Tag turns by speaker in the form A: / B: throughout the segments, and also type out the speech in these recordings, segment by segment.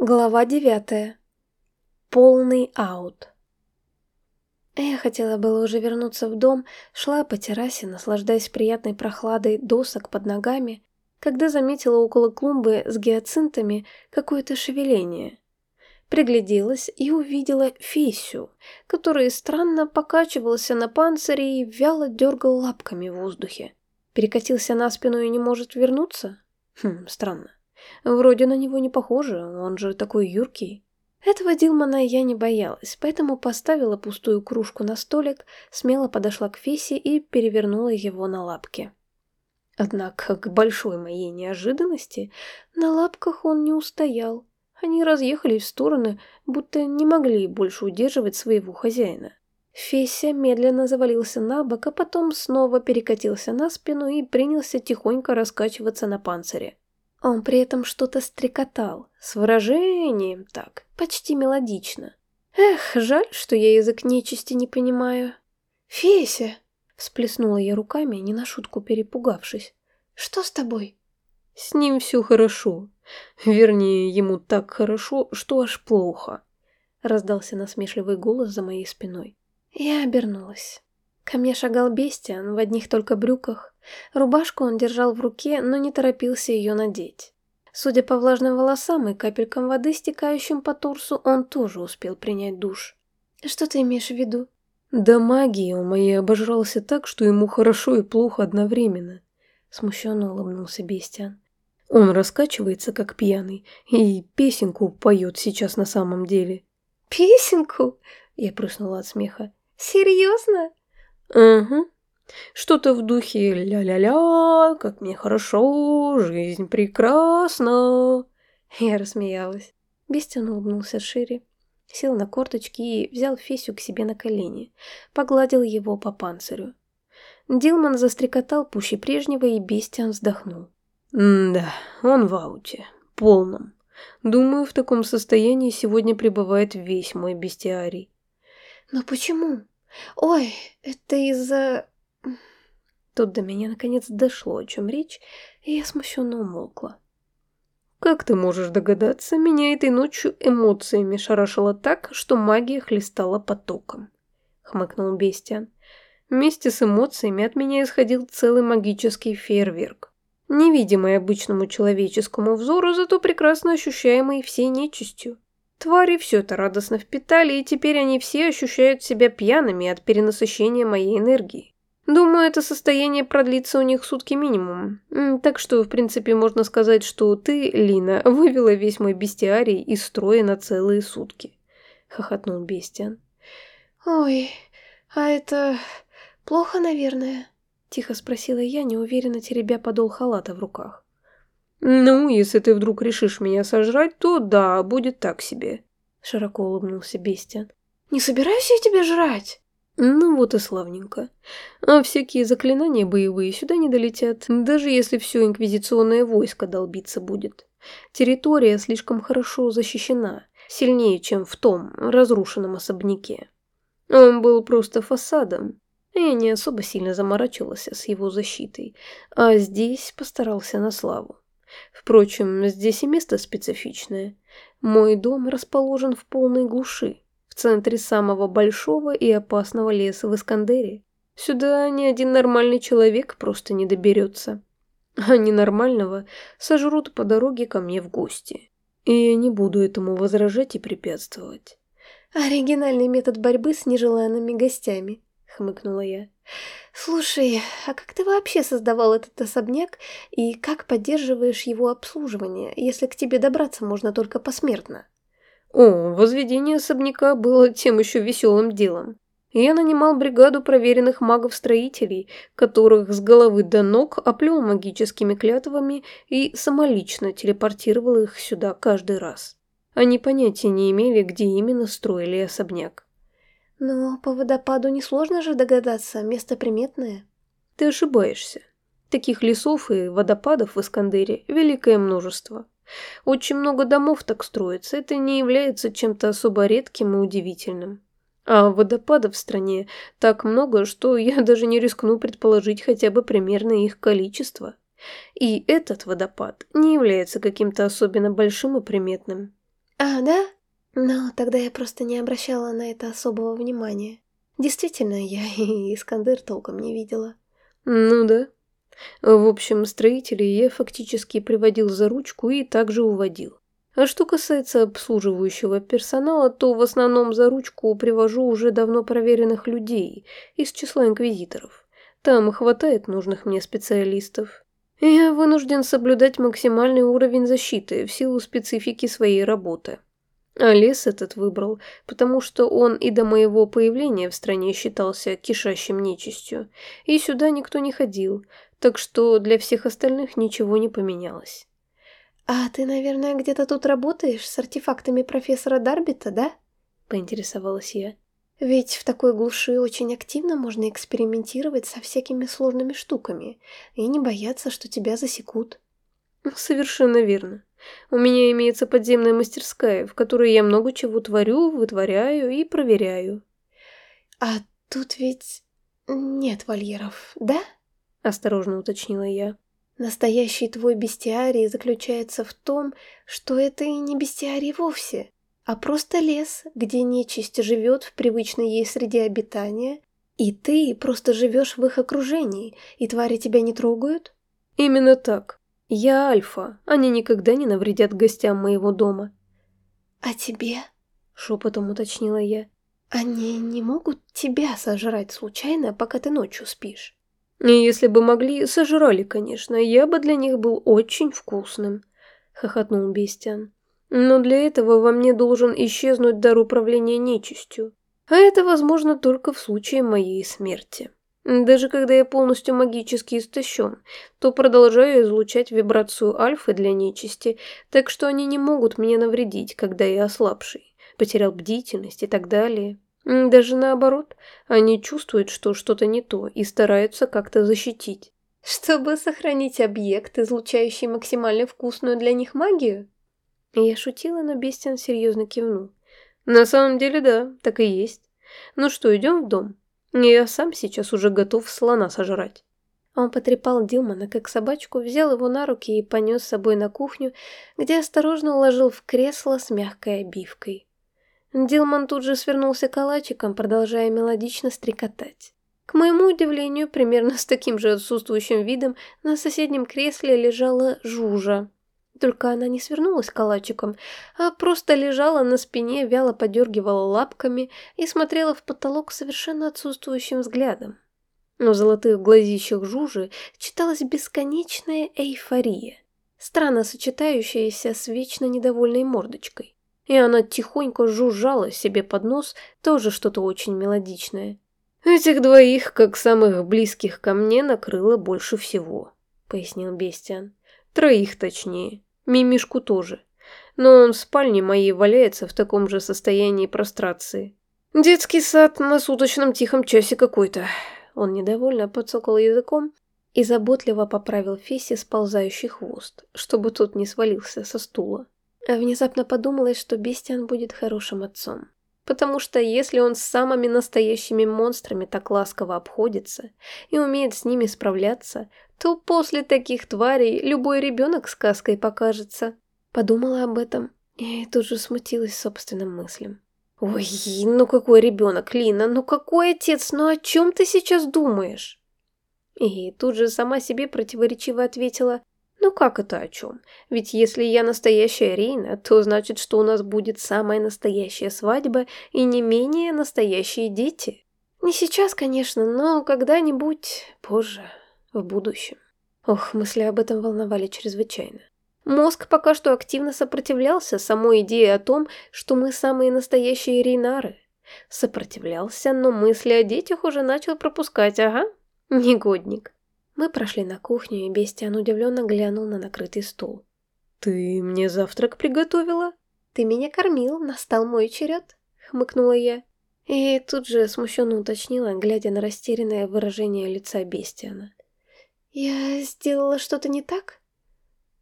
A: Глава девятая. Полный аут. Я хотела было уже вернуться в дом, шла по террасе, наслаждаясь приятной прохладой досок под ногами, когда заметила около клумбы с гиацинтами какое-то шевеление. Пригляделась и увидела Фисю, который странно покачивался на панцире и вяло дергал лапками в воздухе. Перекатился на спину и не может вернуться? Хм, странно. Вроде на него не похоже, он же такой юркий. Этого Дилмана я не боялась, поэтому поставила пустую кружку на столик, смело подошла к Фисе и перевернула его на лапки. Однако, к большой моей неожиданности, на лапках он не устоял. Они разъехались в стороны, будто не могли больше удерживать своего хозяина. Феся медленно завалился на бок, а потом снова перекатился на спину и принялся тихонько раскачиваться на панцире. Он при этом что-то стрекотал, с выражением так, почти мелодично. Эх, жаль, что я язык нечисти не понимаю. «Феся!» — всплеснула я руками, не на шутку перепугавшись. «Что с тобой?»
B: «С ним все хорошо. Вернее, ему так хорошо, что аж плохо», — раздался насмешливый голос за моей спиной.
A: Я обернулась. Ко мне шагал Бестиан в одних только брюках. Рубашку он держал в руке, но не торопился ее надеть. Судя по влажным волосам и капелькам воды, стекающим по торсу, он тоже успел принять душ. Что ты имеешь в виду?
B: Да магия у моей обожрался так, что ему хорошо и плохо одновременно. Смущенно улыбнулся Бестиан. Он раскачивается, как пьяный, и песенку поет сейчас на самом деле.
A: «Песенку?» Я прыснула от смеха. «Серьезно?»
B: Угу. Что-то в духе «ля-ля-ля, как мне хорошо, жизнь прекрасна».
A: Я рассмеялась. Бестин улыбнулся шире, сел на корточки и взял Фесю к себе на колени, погладил его по панцирю. Дилман застрекотал пуще прежнего, и Бестиан вздохнул.
B: «Да, он в ауте, полном. Думаю, в таком состоянии сегодня пребывает весь мой бестиарий».
A: «Но почему?» «Ой, это из-за...» Тут до меня наконец дошло, о чем речь, и я смущенно умолкла.
B: «Как ты можешь догадаться, меня этой ночью эмоциями шарашило так, что магия хлестала потоком», — хмыкнул Бестиан. «Вместе с эмоциями от меня исходил целый магический фейерверк, невидимый обычному человеческому взору, зато прекрасно ощущаемый всей нечистью. Твари все это радостно впитали, и теперь они все ощущают себя пьяными от перенасыщения моей энергии. Думаю, это состояние продлится у них сутки минимум. Так что, в принципе, можно сказать, что ты, Лина, вывела весь мой бестиарий из строя на целые сутки. Хохотнул Бестиан.
A: Ой, а это плохо, наверное? Тихо спросила я, неуверенно теребя подол халата в руках.
B: «Ну, если ты вдруг решишь меня сожрать, то да, будет так себе», — широко улыбнулся Бестиан.
A: «Не собираюсь я тебя жрать!»
B: «Ну вот и славненько. А всякие заклинания боевые сюда не долетят, даже если все инквизиционное войско долбиться будет. Территория слишком хорошо защищена, сильнее, чем в том разрушенном особняке. Он был просто фасадом, и я не особо сильно заморачивался с его защитой, а здесь постарался на славу. Впрочем, здесь и место специфичное. Мой дом расположен в полной глуши, центре самого большого и опасного леса в Искандере. Сюда ни один нормальный человек просто не доберется. А ненормального сожрут по дороге ко мне в гости. И я не буду этому возражать и препятствовать.
A: Оригинальный метод борьбы с нежеланными гостями, хмыкнула я. «Слушай, а как ты вообще создавал этот особняк и как поддерживаешь его обслуживание, если к тебе добраться можно только посмертно?»
B: «О, возведение особняка было тем еще веселым делом. Я нанимал бригаду проверенных магов-строителей, которых с головы до ног оплел магическими клятвами и самолично телепортировал их сюда каждый раз. Они понятия не имели, где именно строили особняк.
A: Но по водопаду несложно же догадаться, место приметное.
B: Ты ошибаешься. Таких лесов и водопадов в Искандере великое множество. Очень много домов так строится, это не является чем-то особо редким и удивительным. А водопадов в стране так много, что я даже не рискну предположить хотя бы примерное их количество. И этот водопад не является каким-то особенно большим и приметным.
A: А, да? Ну, тогда я просто не обращала на это особого внимания. Действительно, я и Искандер толком не видела.
B: Ну да. В общем, строителей я фактически приводил за ручку и также уводил. А что касается обслуживающего персонала, то в основном за ручку привожу уже давно проверенных людей из числа инквизиторов. Там хватает нужных мне специалистов. Я вынужден соблюдать максимальный уровень защиты в силу специфики своей работы. А лес этот выбрал, потому что он и до моего появления в стране считался кишащим нечистью, и сюда никто не ходил, так что для всех остальных ничего не поменялось.
A: «А ты, наверное, где-то тут работаешь с артефактами профессора Дарбита, да?» — поинтересовалась я. Ведь в такой глуши очень активно можно экспериментировать со всякими сложными штуками и не бояться, что тебя засекут.
B: Совершенно верно. У меня имеется подземная мастерская, в которой я много чего творю, вытворяю и проверяю.
A: А тут ведь нет вольеров, да?
B: Осторожно уточнила я.
A: Настоящий твой бестиарий заключается в том, что это и не бестиарий вовсе а просто лес, где нечисть живет в привычной ей среде обитания, и ты просто живешь в их окружении, и твари тебя не трогают?
B: Именно так. Я Альфа, они никогда не навредят гостям моего дома.
A: А тебе?
B: Шепотом уточнила я.
A: Они не могут тебя сожрать случайно, пока ты ночью спишь?
B: И если бы могли, сожрали, конечно, я бы для них был очень вкусным, хохотнул Бестиан. Но для этого во мне должен исчезнуть дар управления нечистью. А это возможно только в случае моей смерти. Даже когда я полностью магически истощен, то продолжаю излучать вибрацию альфы для нечисти, так что они не могут мне навредить, когда я ослабший, потерял бдительность и так далее. Даже наоборот, они чувствуют, что что-то не то, и стараются как-то защитить.
A: Чтобы сохранить объект, излучающий максимально вкусную для них магию?
B: Я шутила, но Бестиан серьезно кивнул. На самом деле, да, так и есть. Ну что, идем в дом? Я сам сейчас уже готов слона сожрать.
A: Он потрепал Дилмана как собачку, взял его на руки и понес с собой на кухню, где осторожно уложил в кресло с мягкой обивкой. Дилман тут же свернулся калачиком, продолжая мелодично стрекотать. К моему удивлению, примерно с таким же отсутствующим видом на соседнем кресле лежала Жужа, только она не свернулась калачиком, а просто лежала на спине, вяло подергивала лапками и смотрела в потолок совершенно отсутствующим взглядом. Но в золотых глазищах Жужи читалась бесконечная эйфория, странно сочетающаяся с вечно недовольной мордочкой. И она тихонько жужжала себе под нос, тоже что-то очень мелодичное.
B: «Этих двоих, как самых близких ко мне, накрыло больше всего», — пояснил Бестиан. «Троих точнее. Мимишку тоже. Но он в спальне моей валяется в таком же состоянии прострации. Детский сад на суточном тихом часе какой-то. Он недовольно подсокал языком и заботливо поправил Фесси сползающий хвост, чтобы тот не свалился со стула.
A: А внезапно подумалось, что Бестиан будет хорошим отцом. Потому что если он с самыми настоящими монстрами так ласково обходится и умеет с ними справляться, то после таких тварей любой ребенок сказкой покажется. Подумала об этом и тут же смутилась собственным мыслям.
B: «Ой, ну какой ребенок, Лина, ну какой отец, ну о чем ты сейчас думаешь?»
A: И тут же сама себе противоречиво ответила, «Ну как это о чем? Ведь если я настоящая Рейна, то значит, что у нас будет самая настоящая свадьба и не менее настоящие дети. Не сейчас, конечно, но когда-нибудь позже» в будущем. Ох, мысли об этом волновали чрезвычайно. Мозг пока что активно сопротивлялся самой идее о том, что мы самые настоящие рейнары. Сопротивлялся, но мысли о детях уже начал пропускать, ага, негодник. Мы прошли на кухню, и Бестиан удивленно глянул на накрытый стол.
B: «Ты мне завтрак приготовила?»
A: «Ты меня кормил, настал мой черед», — хмыкнула я. И тут же смущенно уточнила, глядя на растерянное выражение лица Бестиана. «Я сделала что-то не так?»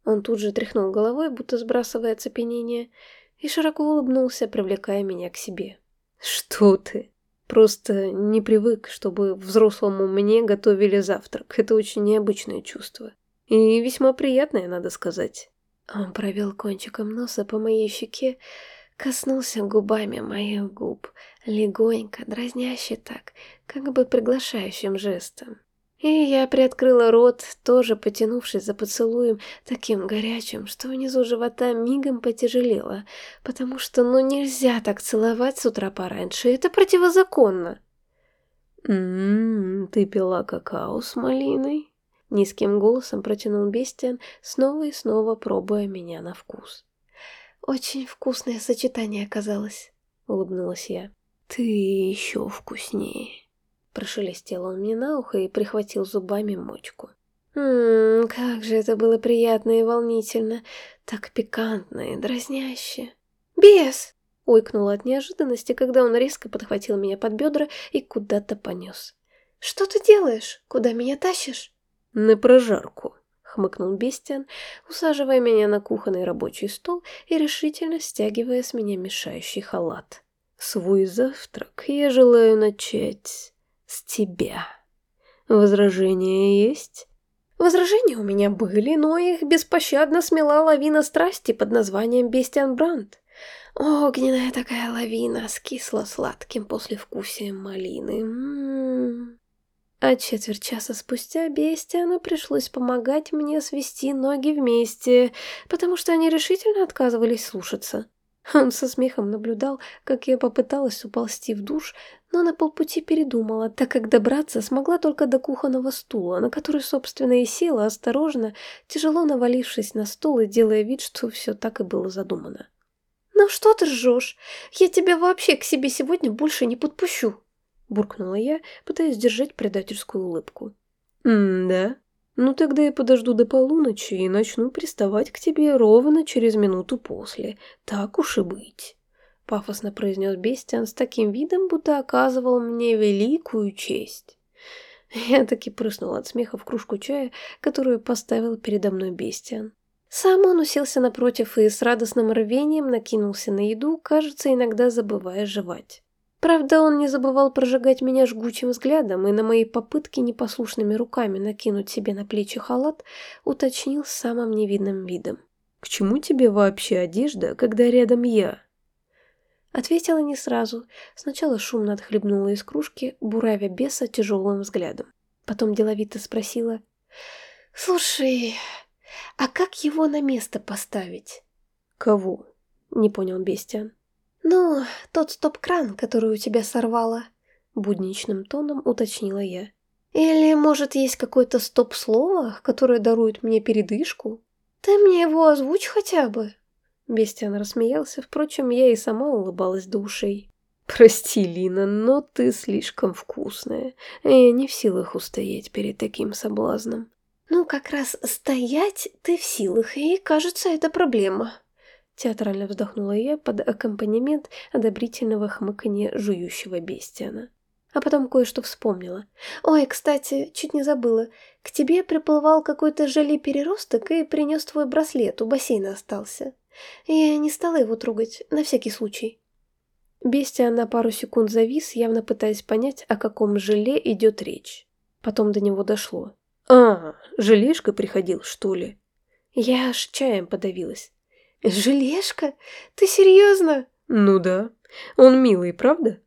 A: Он тут же тряхнул головой, будто сбрасывая оцепенение, и широко улыбнулся, привлекая меня к себе.
B: «Что ты? Просто не привык, чтобы взрослому мне готовили завтрак. Это очень необычное чувство. И весьма приятное, надо сказать».
A: Он провел кончиком носа по моей щеке, коснулся губами моих губ, легонько, дразняще так, как бы приглашающим жестом. И я приоткрыла рот, тоже потянувшись за поцелуем, таким горячим, что внизу живота мигом потяжелело, потому что ну нельзя так целовать с утра пораньше, это противозаконно.
B: «М-м, ты пила какао с малиной?» Низким голосом протянул Бестиан, снова и снова пробуя меня на вкус.
A: «Очень вкусное сочетание оказалось», — улыбнулась я.
B: «Ты еще вкуснее», — прошелестел он мне на ухо и прихватил зубами мочку.
A: «Ммм, как же это было приятно и волнительно, так пикантно и дразняще». «Бес!» — ойкнула от неожиданности, когда он резко подхватил меня под бедра и куда-то понес. «Что ты делаешь? Куда меня тащишь?»
B: «На прожарку», — хмыкнул Бестиан, усаживая меня на кухонный рабочий стол и решительно стягивая с меня мешающий халат. «Свой завтрак я желаю начать с тебя. Возражения есть?»
A: Возражения у меня были, но их беспощадно смела лавина страсти под названием Бестиан Брандт. Огненная такая лавина с кисло-сладким послевкусием малины. М -м -м. А четверть часа спустя Бестиану пришлось помогать мне свести ноги вместе, потому что они решительно отказывались слушаться. Он со смехом наблюдал, как я попыталась уползти в душ, но на полпути передумала, так как добраться смогла только до кухонного стула, на который, собственно, и села осторожно, тяжело навалившись на стол и делая вид, что все так и было задумано. «Ну что ты ржешь? Я тебя вообще к себе сегодня больше не подпущу!» буркнула я, пытаясь сдержать предательскую улыбку.
B: «М-да? Ну тогда я подожду до полуночи и начну приставать к тебе ровно через минуту после. Так уж и быть», — пафосно произнес Бестиан с таким видом, будто оказывал мне великую честь.
A: Я таки прыснула от смеха в кружку чая, которую поставил передо мной Бестиан. Сам он уселся напротив и с радостным рвением накинулся на еду, кажется, иногда забывая жевать. Правда, он не забывал прожигать меня жгучим взглядом и на мои попытки непослушными руками накинуть себе на плечи халат уточнил самым невидным видом.
B: «К чему тебе вообще одежда, когда рядом я?»
A: Ответила не сразу. Сначала шумно отхлебнула из кружки, буравя беса тяжелым взглядом. Потом деловито спросила. «Слушай, а как его на место поставить?»
B: «Кого?» — не понял Бестиан.
A: «Ну, тот стоп-кран, который у тебя сорвало», — будничным тоном уточнила я. «Или, может, есть какое-то стоп-слово, которое дарует мне передышку? Ты мне его озвучь хотя бы».
B: Бестиан рассмеялся, впрочем, я и сама улыбалась до ушей. «Прости, Лина, но ты слишком вкусная. Я не в силах устоять перед таким соблазном».
A: «Ну, как раз стоять ты в силах, и, кажется, это проблема», Театрально вздохнула я под аккомпанемент одобрительного хмыканья жующего бестиана. А потом кое-что вспомнила. «Ой, кстати, чуть не забыла. К тебе приплывал какой-то жали-переросток и принес твой браслет, у бассейна остался. Я не стала его трогать, на всякий случай». Бестиан на пару секунд завис, явно пытаясь понять, о каком желе идет речь. Потом до него дошло.
B: «А, желешка приходил, что ли?»
A: Я аж чаем подавилась. «Желешка? Ты серьезно?»
B: «Ну да. Он милый, правда?»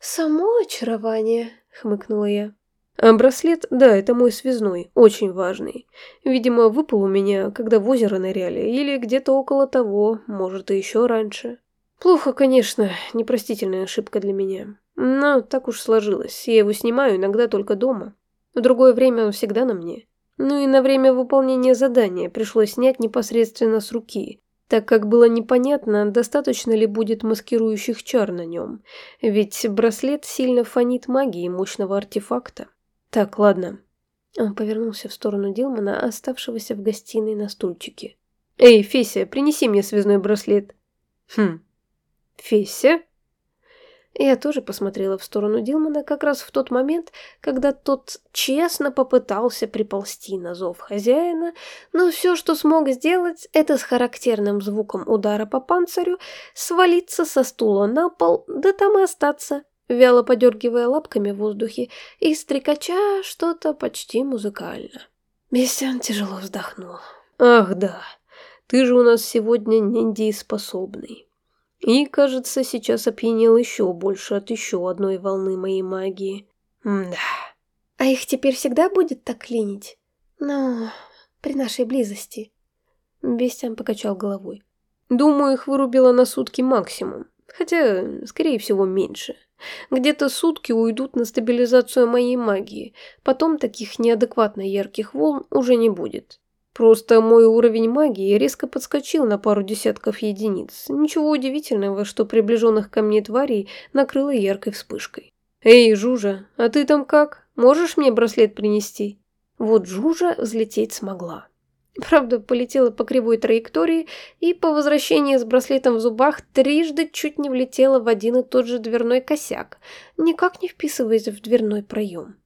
A: «Само очарование», — хмыкнула я.
B: А браслет, да, это мой связной, очень важный. Видимо, выпал у меня, когда в озеро ныряли, или где-то около того, может, и еще раньше. Плохо, конечно, непростительная ошибка для меня. Но так уж сложилось, я его снимаю иногда только дома. В другое время он всегда на мне. Ну и на время выполнения задания пришлось снять непосредственно с руки, так как было непонятно, достаточно ли будет маскирующих чар на нем, ведь браслет сильно фонит магией мощного артефакта. Так, ладно. Он повернулся в сторону Дилмана, оставшегося в гостиной на стульчике. «Эй, Феся, принеси мне связной браслет». «Хм. Феся?» Я тоже посмотрела в сторону Дилмана как раз в тот момент, когда тот честно попытался приползти на зов хозяина, но все, что смог сделать, это с характерным звуком удара по панцирю свалиться со стула на пол, да там и остаться, вяло подергивая лапками в воздухе и стрекача что-то почти музыкально. Бестиан тяжело вздохнул. «Ах да, Ты же у нас сегодня недееспособный. И, кажется, сейчас опьянел еще больше от еще одной волны моей магии. М да.
A: А их теперь всегда будет так клинить? Ну, при нашей близости.
B: Бестиан покачал головой. Думаю, их вырубило на сутки максимум. Хотя, скорее всего, меньше. Где-то сутки уйдут на стабилизацию моей магии. Потом таких неадекватно ярких волн уже не будет. Просто мой уровень магии резко подскочил на пару десятков единиц. Ничего удивительного, что приближенных ко мне тварей накрыло яркой вспышкой. «Эй, Жужа, а ты там как? Можешь мне браслет принести?» Вот Жужа взлететь смогла. Правда, полетела по кривой траектории и по возвращении с браслетом в зубах трижды чуть не влетела в один и тот же дверной косяк, никак не вписываясь в дверной проем.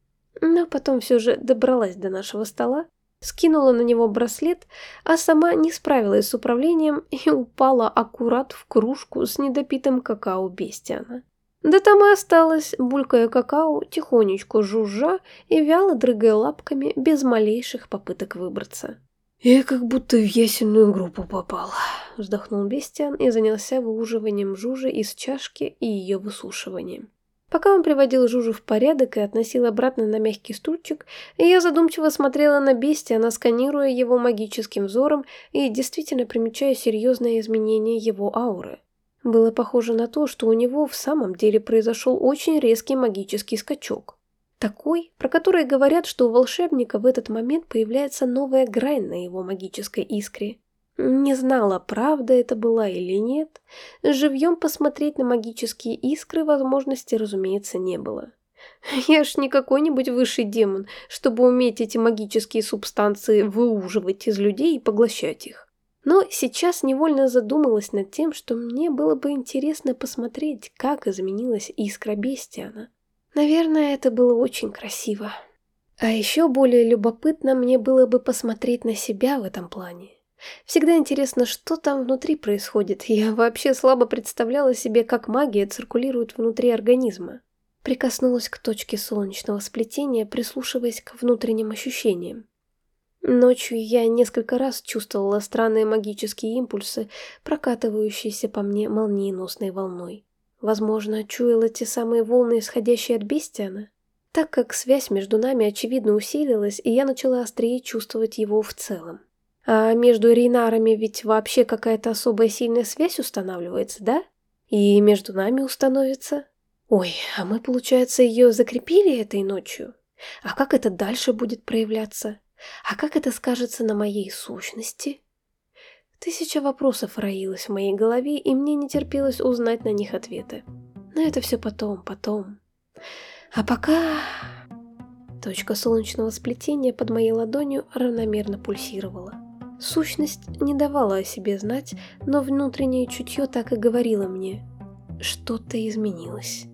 B: Но потом все же добралась до нашего стола, скинула на него браслет, а сама не справилась с управлением и упала аккурат в кружку с недопитым какао Бестиана. Да там и осталась, булькая какао, тихонечко жужжа и вяло дрыгая лапками без малейших попыток выбраться. «Я как будто в ясельную группу попал», — вздохнул Бестиан и занялся выуживанием жужи из чашки и ее высушиванием. Пока он приводил Жужу в порядок и относил обратно на мягкий стульчик, я задумчиво смотрела на Бестиана, сканируя его магическим взором и действительно примечая серьезное изменение его ауры. Было похоже на то, что у него в самом деле произошел очень резкий магический скачок. Такой, про который говорят, что у волшебника в этот момент появляется новая грань на его магической искре. Не знала, правда это была или нет. Живьем посмотреть на магические искры возможности, разумеется, не было. Я ж не какой-нибудь высший демон, чтобы уметь эти магические субстанции выуживать из людей и поглощать их. Но сейчас невольно задумалась над тем, что мне было бы интересно посмотреть, как изменилась искра Бестиана. Наверное, это было очень красиво. А еще более любопытно мне было бы посмотреть на себя в этом плане. Всегда интересно, что там внутри происходит. Я вообще слабо представляла себе, как магия циркулирует внутри организма. Прикоснулась к точке солнечного сплетения, прислушиваясь к внутренним ощущениям. Ночью я несколько раз чувствовала странные магические импульсы, прокатывающиеся по мне молниеносной волной. Возможно, чуяла те самые волны, исходящие от Бестиана. Так как связь между нами очевидно усилилась, и я начала острее чувствовать его в целом. А между Рейнарами ведь вообще какая-то особая сильная связь устанавливается, да? И между нами установится. Ой, а мы, получается, ее закрепили этой ночью? А как это дальше будет проявляться? А как это скажется на моей сущности? Тысяча вопросов роилась в моей голове, и мне не терпелось узнать на них ответы. Но это все потом, потом. А пока... Точка солнечного сплетения под моей ладонью равномерно пульсировала. Сущность не давала о себе знать, но внутреннее чутье так и говорило мне. Что-то изменилось.